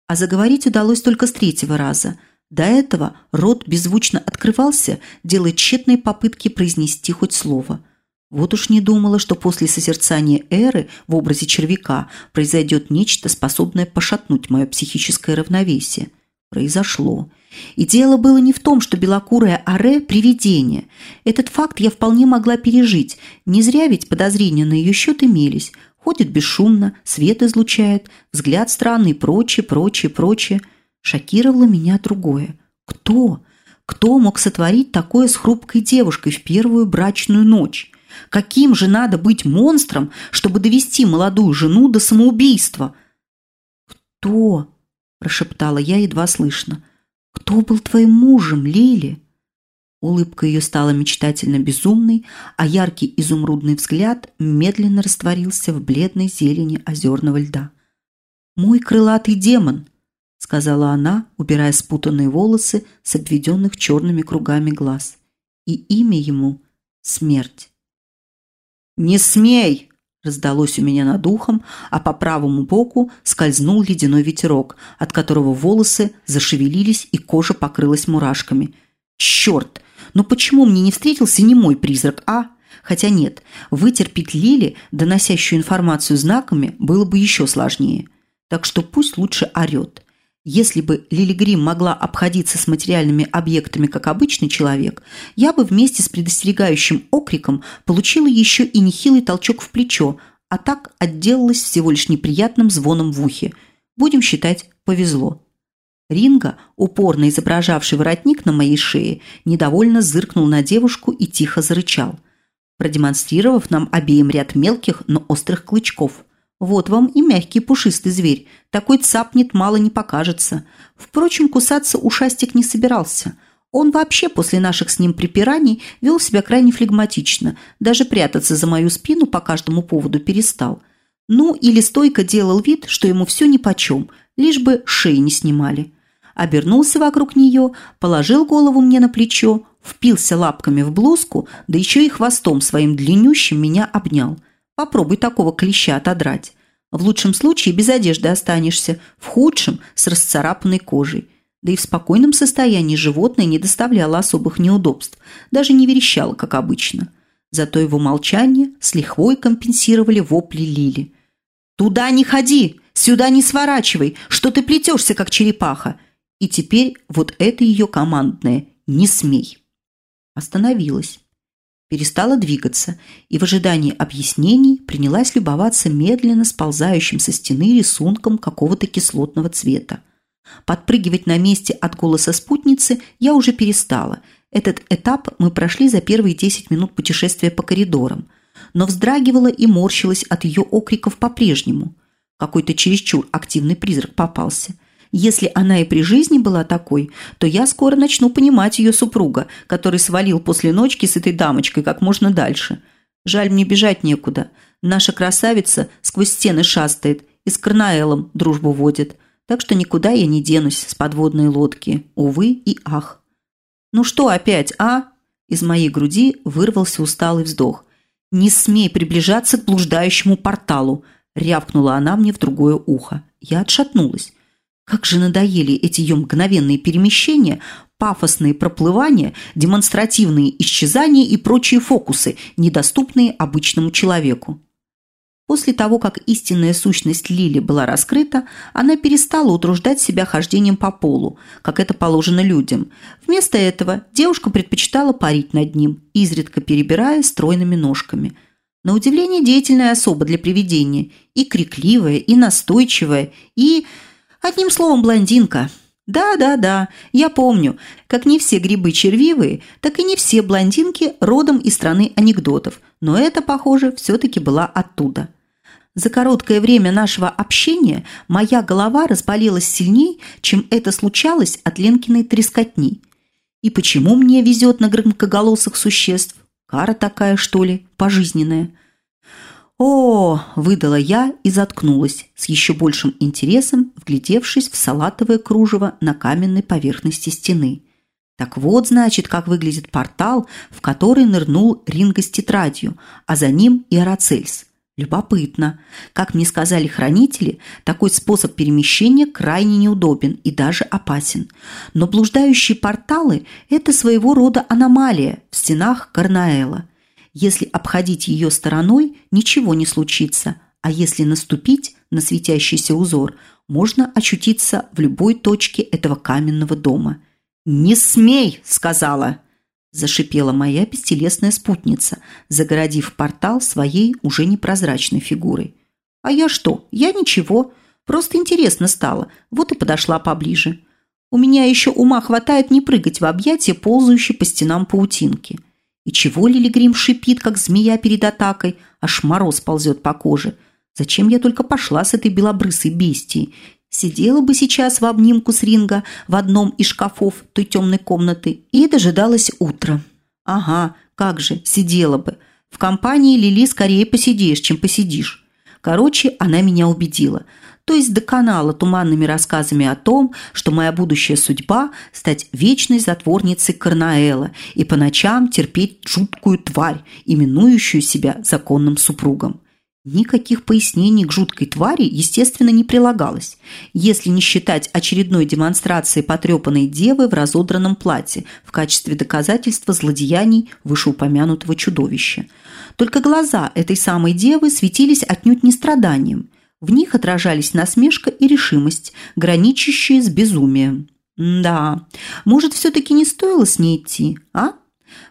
А заговорить удалось только с третьего раза. До этого рот беззвучно открывался, делая тщетные попытки произнести хоть слово – вот уж не думала, что после созерцания Эры в образе червяка произойдет нечто, способное пошатнуть мое психическое равновесие. Произошло. И дело было не в том, что белокурая Аре – привидение. Этот факт я вполне могла пережить. Не зря ведь подозрения на ее счет имелись. Ходит бесшумно, свет излучает, взгляд странный, прочее, прочее, прочее. Шокировало меня другое. Кто? Кто мог сотворить такое с хрупкой девушкой в первую брачную ночь? Каким же надо быть монстром, чтобы довести молодую жену до самоубийства? «Кто?» – прошептала я едва слышно. «Кто был твоим мужем, Лили?» Улыбка ее стала мечтательно безумной, а яркий изумрудный взгляд медленно растворился в бледной зелени озерного льда. «Мой крылатый демон!» — сказала она, убирая спутанные волосы с обведенных черными кругами глаз. «И имя ему — смерть». «Не смей!» – раздалось у меня над ухом, а по правому боку скользнул ледяной ветерок, от которого волосы зашевелились и кожа покрылась мурашками. «Черт! Но почему мне не встретился не мой призрак, а?» Хотя нет, вытерпеть Лили, доносящую информацию знаками, было бы еще сложнее. Так что пусть лучше орет. Если бы Лили Грим могла обходиться с материальными объектами как обычный человек, я бы вместе с предостерегающим окриком получила еще и нехилый толчок в плечо, а так отделалась всего лишь неприятным звоном в ухе. Будем считать, повезло. Ринга, упорно изображавший воротник на моей шее, недовольно зыркнул на девушку и тихо зарычал, продемонстрировав нам обеим ряд мелких, но острых клычков – вот вам и мягкий пушистый зверь. Такой цапнет мало не покажется. Впрочем, кусаться ушастик не собирался. Он вообще после наших с ним припираний вел себя крайне флегматично. Даже прятаться за мою спину по каждому поводу перестал. Ну, или стойко делал вид, что ему все нипочем, лишь бы шеи не снимали. Обернулся вокруг нее, положил голову мне на плечо, впился лапками в блузку, да еще и хвостом своим длиннющим меня обнял – Попробуй такого клеща отодрать. В лучшем случае без одежды останешься, в худшем – с расцарапанной кожей. Да и в спокойном состоянии животное не доставляло особых неудобств, даже не верещало, как обычно. Зато его молчание с лихвой компенсировали вопли Лили. «Туда не ходи! Сюда не сворачивай! Что ты плетешься, как черепаха?» И теперь вот это ее командное «не смей». Остановилась перестала двигаться и в ожидании объяснений принялась любоваться медленно сползающим со стены рисунком какого-то кислотного цвета. Подпрыгивать на месте от голоса спутницы я уже перестала. Этот этап мы прошли за первые 10 минут путешествия по коридорам, но вздрагивала и морщилась от ее окриков по-прежнему. Какой-то чересчур активный призрак попался – если она и при жизни была такой, то я скоро начну понимать ее супруга, который свалил после ночки с этой дамочкой как можно дальше. Жаль, мне бежать некуда. Наша красавица сквозь стены шастает и с Карнаэлом дружбу водит. Так что никуда я не денусь с подводной лодки. Увы и ах. «Ну что опять, а?» Из моей груди вырвался усталый вздох. «Не смей приближаться к блуждающему порталу!» рявкнула она мне в другое ухо. Я отшатнулась. Как же надоели эти ее мгновенные перемещения, пафосные проплывания, демонстративные исчезания и прочие фокусы, недоступные обычному человеку. После того, как истинная сущность Лили была раскрыта, она перестала утруждать себя хождением по полу, как это положено людям. Вместо этого девушка предпочитала парить над ним, изредка перебирая стройными ножками. На удивление деятельная особа для привидения, и крикливая, и настойчивая, и Одним словом, блондинка. Да-да-да, я помню, как не все грибы червивые, так и не все блондинки родом из страны анекдотов, но это, похоже, все-таки была оттуда. За короткое время нашего общения моя голова разболелась сильнее, чем это случалось от Ленкиной трескотни. И почему мне везет на громкоголосых существ? Кара такая, что ли, пожизненная – «О!» – выдала я и заткнулась, с еще большим интересом вглядевшись в салатовое кружево на каменной поверхности стены. Так вот, значит, как выглядит портал, в который нырнул Ринго с тетрадью, а за ним и Арацельс. Любопытно. Как мне сказали хранители, такой способ перемещения крайне неудобен и даже опасен. Но блуждающие порталы – это своего рода аномалия в стенах Карнаэла – если обходить ее стороной, ничего не случится, а если наступить на светящийся узор, можно очутиться в любой точке этого каменного дома. «Не смей!» – сказала. Зашипела моя бестелесная спутница, загородив портал своей уже непрозрачной фигурой. «А я что? Я ничего. Просто интересно стало. Вот и подошла поближе. У меня еще ума хватает не прыгать в объятия, ползающей по стенам паутинки. И чего Лили Грим шипит, как змея перед атакой, аж мороз ползет по коже. Зачем я только пошла с этой белобрысой бестией? Сидела бы сейчас в обнимку с Ринга в одном из шкафов той темной комнаты и дожидалась утра. Ага, как же, сидела бы. В компании Лили скорее посидишь, чем посидишь. Короче, она меня убедила – то есть доконала туманными рассказами о том, что моя будущая судьба – стать вечной затворницей Карнаэла и по ночам терпеть жуткую тварь, именующую себя законным супругом. Никаких пояснений к жуткой твари, естественно, не прилагалось, если не считать очередной демонстрации потрепанной девы в разодранном платье в качестве доказательства злодеяний вышеупомянутого чудовища. Только глаза этой самой девы светились отнюдь не страданием. В них отражались насмешка и решимость, граничащие с безумием. Да, может, все-таки не стоило с ней идти, а?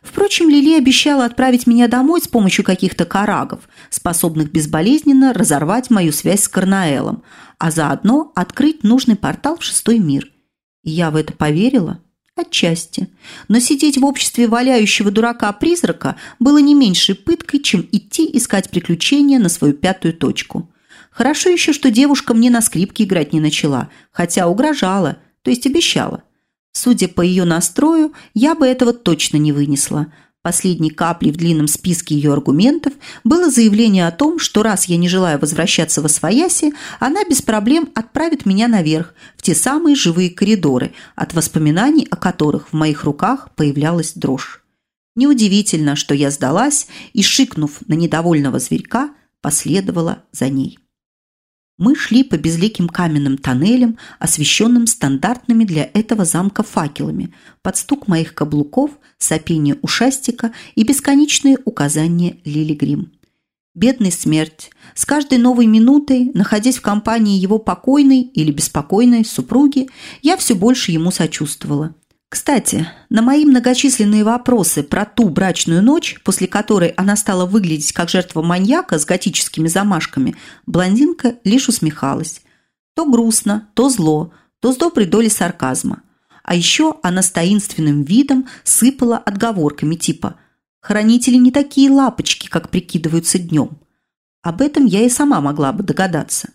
Впрочем, Лили обещала отправить меня домой с помощью каких-то карагов, способных безболезненно разорвать мою связь с Карнаэлом, а заодно открыть нужный портал в шестой мир. Я в это поверила? Отчасти. Но сидеть в обществе валяющего дурака-призрака было не меньшей пыткой, чем идти искать приключения на свою пятую точку. Хорошо еще, что девушка мне на скрипке играть не начала, хотя угрожала, то есть обещала. Судя по ее настрою, я бы этого точно не вынесла. Последней каплей в длинном списке ее аргументов было заявление о том, что раз я не желаю возвращаться во свояси, она без проблем отправит меня наверх, в те самые живые коридоры, от воспоминаний о которых в моих руках появлялась дрожь. Неудивительно, что я сдалась и, шикнув на недовольного зверька, последовала за ней. Мы шли по безликим каменным тоннелям, освещенным стандартными для этого замка факелами, под стук моих каблуков, сопение ушастика и бесконечные указания Лили Грим. Бедный смерть. С каждой новой минутой, находясь в компании его покойной или беспокойной супруги, я все больше ему сочувствовала. Кстати, на мои многочисленные вопросы про ту брачную ночь, после которой она стала выглядеть как жертва маньяка с готическими замашками, блондинка лишь усмехалась. То грустно, то зло, то с доброй долей сарказма. А еще она с таинственным видом сыпала отговорками типа «Хранители не такие лапочки, как прикидываются днем». Об этом я и сама могла бы догадаться.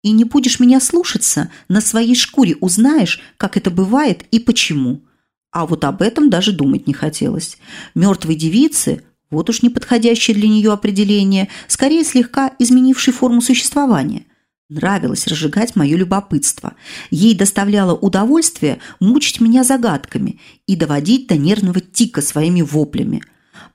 И не будешь меня слушаться, на своей шкуре узнаешь, как это бывает и почему. А вот об этом даже думать не хотелось. Мертвой девицы – вот уж неподходящее для нее определение, скорее слегка изменившей форму существования. Нравилось разжигать мое любопытство. Ей доставляло удовольствие мучить меня загадками и доводить до нервного тика своими воплями.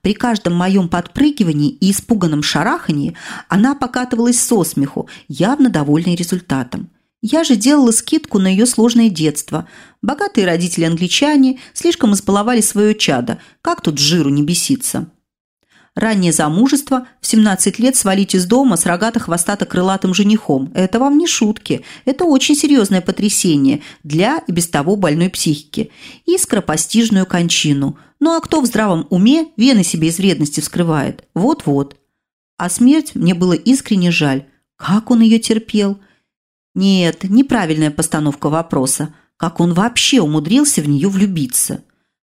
При каждом моем подпрыгивании и испуганном шарахании она покатывалась со смеху, явно довольной результатом. Я же делала скидку на ее сложное детство. Богатые родители-англичане слишком избаловали свое чадо. Как тут жиру не беситься? Раннее замужество, в 17 лет свалить из дома с рогато-хвостато-крылатым женихом – это вам не шутки. Это очень серьезное потрясение для и без того больной психики. И скоропостижную кончину. Ну а кто в здравом уме вены себе из вредности вскрывает? Вот-вот. А смерть мне было искренне жаль. Как он ее терпел – нет, неправильная постановка вопроса. Как он вообще умудрился в нее влюбиться?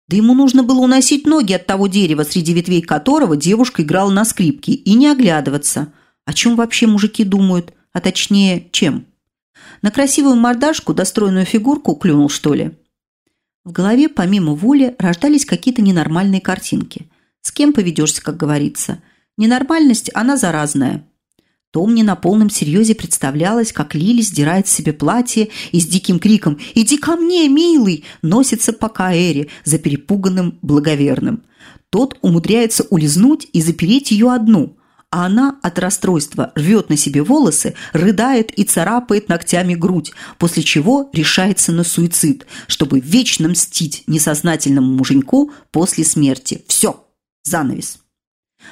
Да ему нужно было уносить ноги от того дерева, среди ветвей которого девушка играла на скрипке, и не оглядываться. О чем вообще мужики думают? А точнее, чем? На красивую мордашку, достроенную фигурку клюнул, что ли? В голове, помимо воли, рождались какие-то ненормальные картинки. С кем поведешься, как говорится. Ненормальность, она заразная то мне на полном серьезе представлялось, как Лили сдирает себе платье и с диким криком «Иди ко мне, милый!» носится по Каэре за перепуганным благоверным. Тот умудряется улизнуть и запереть ее одну, а она от расстройства рвет на себе волосы, рыдает и царапает ногтями грудь, после чего решается на суицид, чтобы вечно мстить несознательному муженьку после смерти. Все, занавес.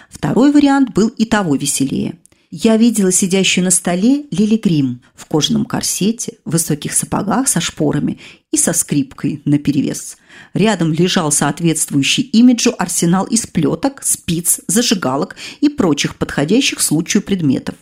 Второй вариант был и того веселее – Я видела сидящую на столе Лили Грим в кожаном корсете, высоких сапогах со шпорами и со скрипкой наперевес. Рядом лежал соответствующий имиджу арсенал из плеток, спиц, зажигалок и прочих подходящих случаю предметов.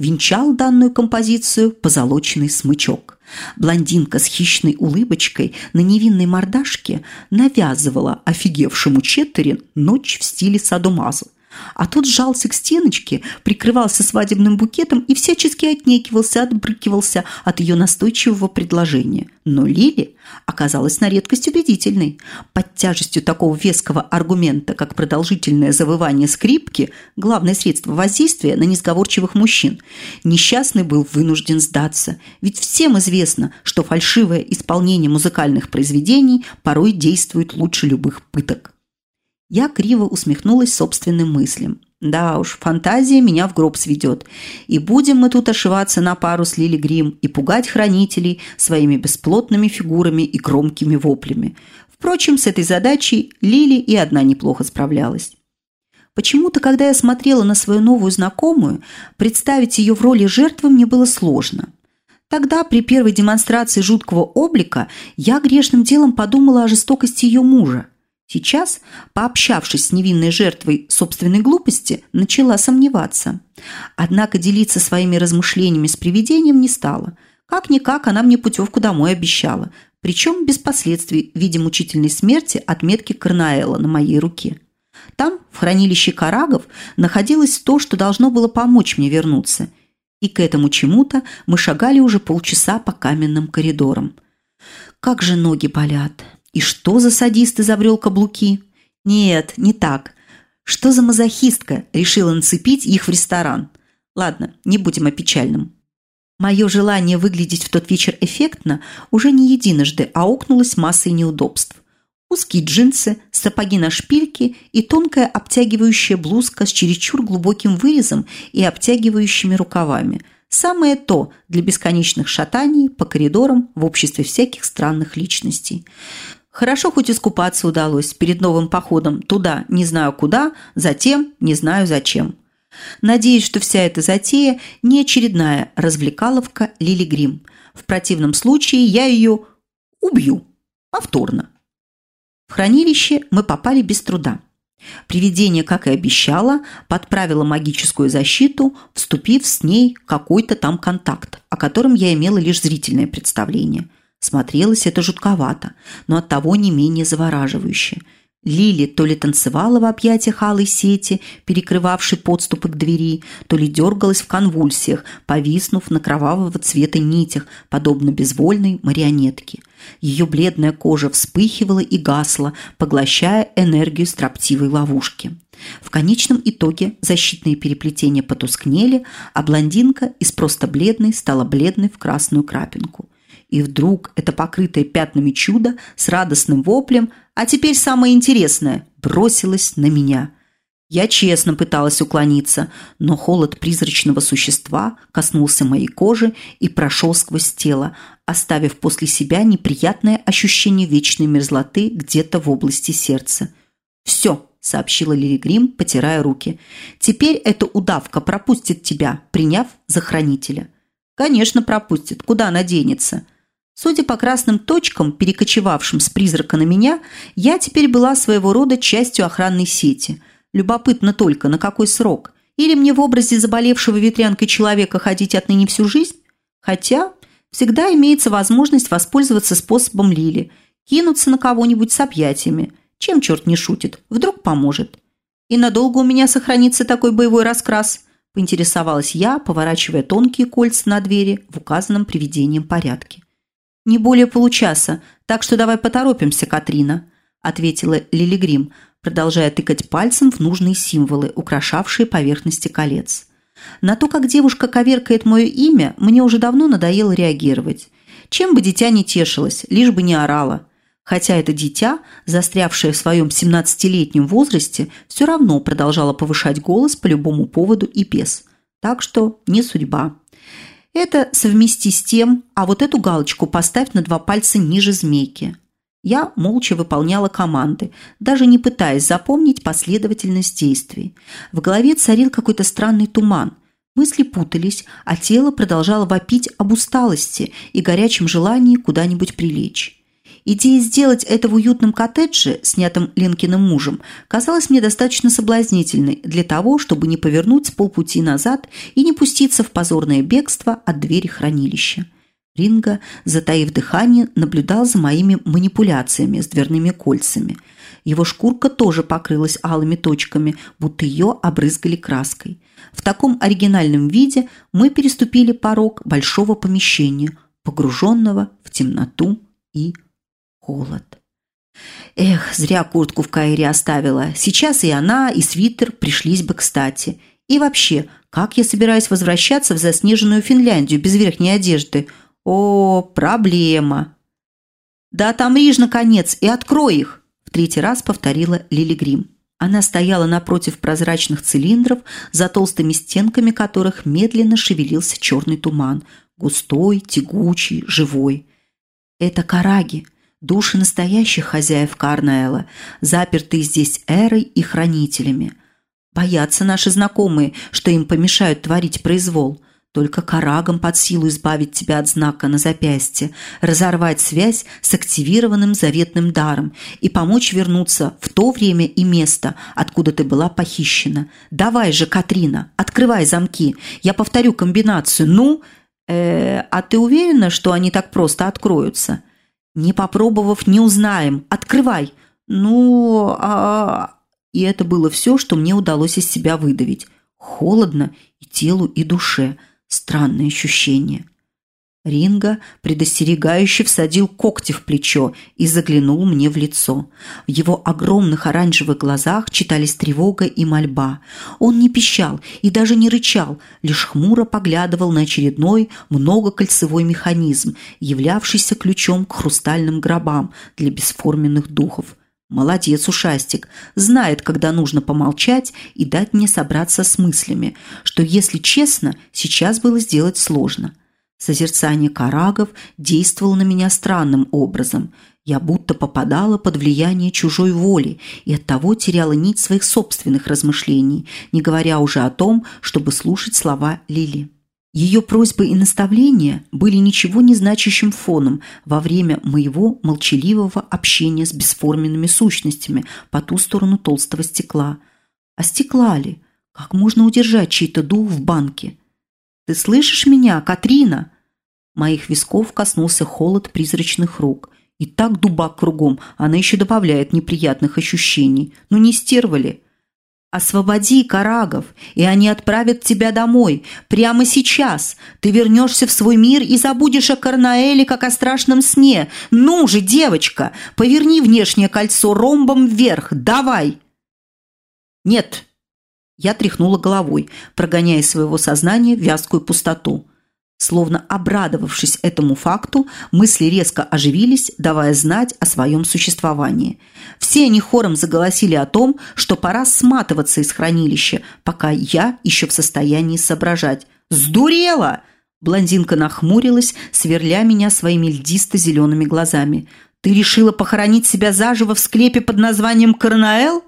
Венчал данную композицию позолоченный смычок. Блондинка с хищной улыбочкой на невинной мордашке навязывала офигевшему Четтери ночь в стиле садомаза а тот сжался к стеночке, прикрывался свадебным букетом и всячески отнекивался, отбрыкивался от ее настойчивого предложения. Но Лили оказалась на редкость убедительной. Под тяжестью такого веского аргумента, как продолжительное завывание скрипки, главное средство воздействия на несговорчивых мужчин, несчастный был вынужден сдаться. Ведь всем известно, что фальшивое исполнение музыкальных произведений порой действует лучше любых пыток. Я криво усмехнулась собственным мыслям. Да уж, фантазия меня в гроб сведет. И будем мы тут ошиваться на пару с Лили Грим и пугать хранителей своими бесплотными фигурами и громкими воплями. Впрочем, с этой задачей Лили и одна неплохо справлялась. Почему-то, когда я смотрела на свою новую знакомую, представить ее в роли жертвы мне было сложно. Тогда, при первой демонстрации жуткого облика, я грешным делом подумала о жестокости ее мужа – Сейчас, пообщавшись с невинной жертвой собственной глупости, начала сомневаться. Однако делиться своими размышлениями с привидением не стала. Как-никак она мне путевку домой обещала, причем без последствий в мучительной смерти от метки Карнаэла на моей руке. Там, в хранилище карагов, находилось то, что должно было помочь мне вернуться. И к этому чему-то мы шагали уже полчаса по каменным коридорам. Как же ноги болят! И что за садист изобрел каблуки? Нет, не так. Что за мазохистка решила нацепить их в ресторан? Ладно, не будем о печальном. Мое желание выглядеть в тот вечер эффектно уже не единожды аукнулось массой неудобств. Узкие джинсы, сапоги на шпильке и тонкая обтягивающая блузка с чересчур глубоким вырезом и обтягивающими рукавами. Самое то для бесконечных шатаний по коридорам в обществе всяких странных личностей. Хорошо хоть искупаться удалось перед новым походом туда не знаю куда, затем не знаю зачем. Надеюсь, что вся эта затея не очередная развлекаловка Лили Грим. В противном случае я ее убью повторно. В хранилище мы попали без труда. Привидение, как и обещало, подправило магическую защиту, вступив с ней в какой-то там контакт, о котором я имела лишь зрительное представление – Смотрелось это жутковато, но оттого не менее завораживающе. Лили то ли танцевала в объятиях алой сети, перекрывавшей подступы к двери, то ли дергалась в конвульсиях, повиснув на кровавого цвета нитях, подобно безвольной марионетке. Ее бледная кожа вспыхивала и гасла, поглощая энергию строптивой ловушки. В конечном итоге защитные переплетения потускнели, а блондинка из просто бледной стала бледной в красную крапинку – и вдруг это покрытое пятнами чудо с радостным воплем, а теперь самое интересное, бросилось на меня. Я честно пыталась уклониться, но холод призрачного существа коснулся моей кожи и прошел сквозь тело, оставив после себя неприятное ощущение вечной мерзлоты где-то в области сердца. «Все», — сообщила Лили Грим, потирая руки. «Теперь эта удавка пропустит тебя, приняв за хранителя». «Конечно, пропустит. Куда она денется?» Судя по красным точкам, перекочевавшим с призрака на меня, я теперь была своего рода частью охранной сети. Любопытно только, на какой срок? Или мне в образе заболевшего ветрянкой человека ходить отныне всю жизнь? Хотя всегда имеется возможность воспользоваться способом Лили, кинуться на кого-нибудь с объятиями. Чем черт не шутит? Вдруг поможет. И надолго у меня сохранится такой боевой раскрас? Поинтересовалась я, поворачивая тонкие кольца на двери в указанном привидением порядке. «Не более получаса, так что давай поторопимся, Катрина», ответила Лили Грим, продолжая тыкать пальцем в нужные символы, украшавшие поверхности колец. На то, как девушка коверкает мое имя, мне уже давно надоело реагировать. Чем бы дитя не тешилось, лишь бы не орало. Хотя это дитя, застрявшее в своем 17-летнем возрасте, все равно продолжало повышать голос по любому поводу и без. Так что не судьба. Это совмести с тем, а вот эту галочку поставь на два пальца ниже змейки. Я молча выполняла команды, даже не пытаясь запомнить последовательность действий. В голове царил какой-то странный туман. Мысли путались, а тело продолжало вопить об усталости и горячем желании куда-нибудь прилечь. Идея сделать это в уютном коттедже, снятом Ленкиным мужем, казалась мне достаточно соблазнительной для того, чтобы не повернуть с полпути назад и не пуститься в позорное бегство от двери хранилища. Ринга, затаив дыхание, наблюдал за моими манипуляциями с дверными кольцами. Его шкурка тоже покрылась алыми точками, будто ее обрызгали краской. В таком оригинальном виде мы переступили порог большого помещения, погруженного в темноту и холод. Эх, зря куртку в Каире оставила. Сейчас и она, и свитер пришлись бы кстати. И вообще, как я собираюсь возвращаться в заснеженную Финляндию без верхней одежды? О, проблема. Да отомришь, наконец, и открой их, в третий раз повторила Лили Грим. Она стояла напротив прозрачных цилиндров, за толстыми стенками которых медленно шевелился черный туман, густой, тягучий, живой. Это караги, души настоящих хозяев Карнаэла, запертые здесь эрой и хранителями. Боятся наши знакомые, что им помешают творить произвол. Только карагам под силу избавить тебя от знака на запястье, разорвать связь с активированным заветным даром и помочь вернуться в то время и место, откуда ты была похищена. Давай же, Катрина, открывай замки. Я повторю комбинацию. Ну, э, а ты уверена, что они так просто откроются? Не попробовав, не узнаем. Открывай. Ну, а... И это было все, что мне удалось из себя выдавить. Холодно и телу, и душе. Странное ощущение. Ринга предостерегающе всадил когти в плечо и заглянул мне в лицо. В его огромных оранжевых глазах читались тревога и мольба. Он не пищал и даже не рычал, лишь хмуро поглядывал на очередной многокольцевой механизм, являвшийся ключом к хрустальным гробам для бесформенных духов. Молодец, ушастик, знает, когда нужно помолчать и дать мне собраться с мыслями, что, если честно, сейчас было сделать сложно – Созерцание карагов действовало на меня странным образом. Я будто попадала под влияние чужой воли и оттого теряла нить своих собственных размышлений, не говоря уже о том, чтобы слушать слова Лили. Ее просьбы и наставления были ничего не значащим фоном во время моего молчаливого общения с бесформенными сущностями по ту сторону толстого стекла. А стекла ли? Как можно удержать чей-то дух в банке? «Ты слышишь меня, Катрина?» Моих висков коснулся холод призрачных рук. И так дубак кругом, она еще добавляет неприятных ощущений. Ну не стерва ли? «Освободи Карагов, и они отправят тебя домой. Прямо сейчас. Ты вернешься в свой мир и забудешь о Карнаэле, как о страшном сне. Ну же, девочка, поверни внешнее кольцо ромбом вверх. Давай!» «Нет!» Я тряхнула головой, прогоняя из своего сознания вязкую пустоту. Словно обрадовавшись этому факту, мысли резко оживились, давая знать о своем существовании. Все они хором заголосили о том, что пора сматываться из хранилища, пока я еще в состоянии соображать. «Сдурела!» Блондинка нахмурилась, сверля меня своими льдисто-зелеными глазами. «Ты решила похоронить себя заживо в склепе под названием Карнаэл?»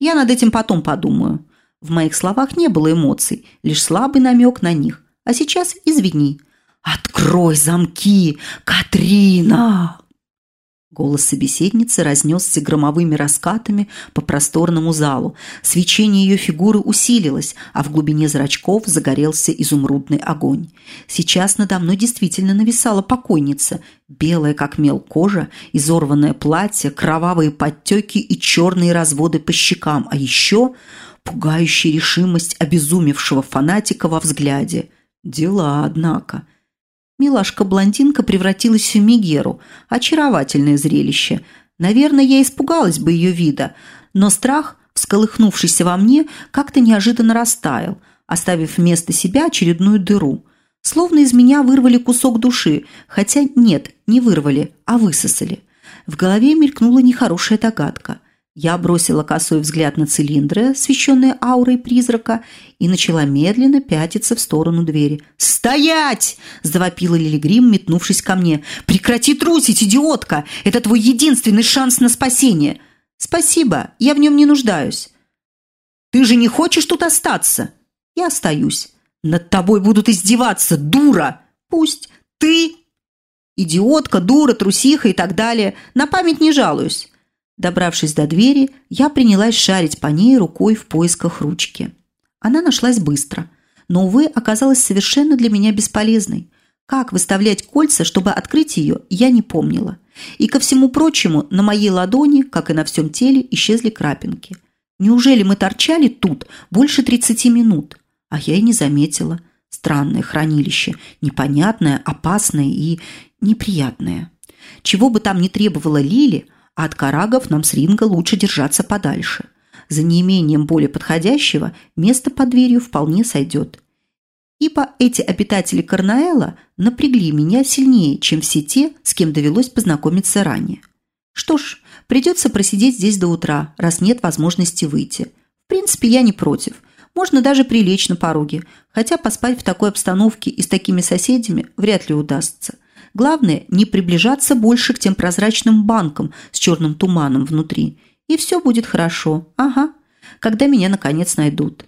«Я над этим потом подумаю». В моих словах не было эмоций, лишь слабый намек на них. А сейчас извини. «Открой замки, Катрина!» Голос собеседницы разнесся громовыми раскатами по просторному залу. Свечение ее фигуры усилилось, а в глубине зрачков загорелся изумрудный огонь. Сейчас надо мной действительно нависала покойница. Белая, как мел кожа, изорванное платье, кровавые подтеки и черные разводы по щекам. А еще пугающая решимость обезумевшего фанатика во взгляде. Дела, однако. Милашка-блондинка превратилась в Мегеру. Очаровательное зрелище. Наверное, я испугалась бы ее вида, но страх, всколыхнувшийся во мне, как-то неожиданно растаял, оставив вместо себя очередную дыру. Словно из меня вырвали кусок души, хотя нет, не вырвали, а высосали. В голове мелькнула нехорошая догадка. Я бросила косой взгляд на цилиндры, освещенные аурой призрака, и начала медленно пятиться в сторону двери. «Стоять!» – завопила Лилигрим, метнувшись ко мне. «Прекрати трусить, идиотка! Это твой единственный шанс на спасение!» «Спасибо, я в нем не нуждаюсь». «Ты же не хочешь тут остаться?» «Я остаюсь. Над тобой будут издеваться, дура! Пусть ты идиотка, дура, трусиха и так далее. На память не жалуюсь. Добравшись до двери, я принялась шарить по ней рукой в поисках ручки. Она нашлась быстро, но, увы, оказалась совершенно для меня бесполезной. Как выставлять кольца, чтобы открыть ее, я не помнила. И ко всему прочему, на моей ладони, как и на всем теле, исчезли крапинки. Неужели мы торчали тут больше 30 минут? А я и не заметила. Странное хранилище, непонятное, опасное и неприятное. Чего бы там ни требовала Лили, а от карагов нам с Ринго лучше держаться подальше. За неимением более подходящего место под дверью вполне сойдет. Ибо эти обитатели Карнаэла напрягли меня сильнее, чем все те, с кем довелось познакомиться ранее. Что ж, придется просидеть здесь до утра, раз нет возможности выйти. В принципе, я не против. Можно даже прилечь на пороге, хотя поспать в такой обстановке и с такими соседями вряд ли удастся. Главное, не приближаться больше к тем прозрачным банкам с черным туманом внутри. И все будет хорошо. Ага. Когда меня наконец найдут.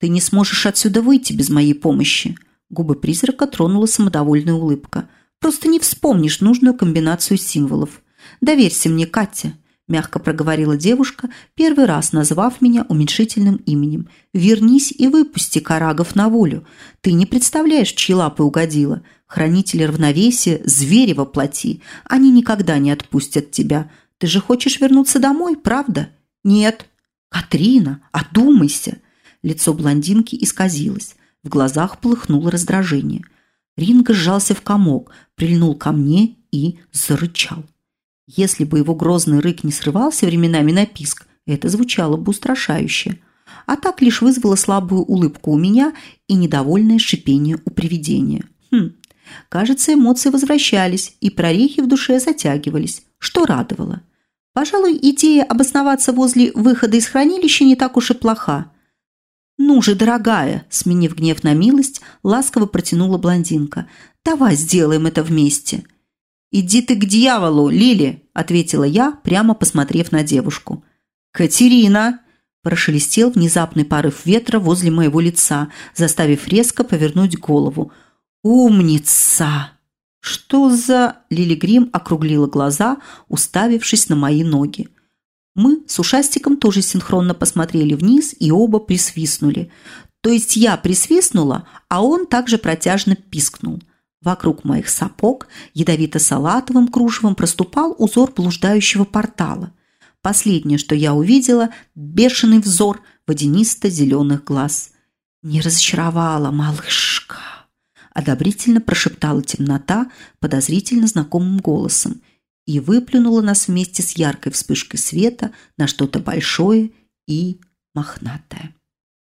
Ты не сможешь отсюда выйти без моей помощи. Губы призрака тронула самодовольная улыбка. Просто не вспомнишь нужную комбинацию символов. Доверься мне, Катя мягко проговорила девушка, первый раз назвав меня уменьшительным именем. «Вернись и выпусти карагов на волю. Ты не представляешь, чьи лапы угодила. Хранители равновесия, звери во плоти. Они никогда не отпустят тебя. Ты же хочешь вернуться домой, правда?» «Нет». «Катрина, одумайся!» Лицо блондинки исказилось. В глазах полыхнуло раздражение. Ринго сжался в комок, прильнул ко мне и зарычал. Если бы его грозный рык не срывался временами на писк, это звучало бы устрашающе. А так лишь вызвало слабую улыбку у меня и недовольное шипение у привидения. Хм, кажется, эмоции возвращались, и прорехи в душе затягивались, что радовало. Пожалуй, идея обосноваться возле выхода из хранилища не так уж и плоха. «Ну же, дорогая!» – сменив гнев на милость, ласково протянула блондинка. «Давай сделаем это вместе!» «Иди ты к дьяволу, Лили!» – ответила я, прямо посмотрев на девушку. «Катерина!» – прошелестел внезапный порыв ветра возле моего лица, заставив резко повернуть голову. «Умница!» «Что за...» – Лили Грим округлила глаза, уставившись на мои ноги. Мы с ушастиком тоже синхронно посмотрели вниз и оба присвистнули. То есть я присвистнула, а он также протяжно пискнул – Вокруг моих сапог ядовито-салатовым кружевом проступал узор блуждающего портала. Последнее, что я увидела – бешеный взор водянисто-зеленых глаз. «Не разочаровала, малышка!» – одобрительно прошептала темнота подозрительно знакомым голосом и выплюнула нас вместе с яркой вспышкой света на что-то большое и мохнатое.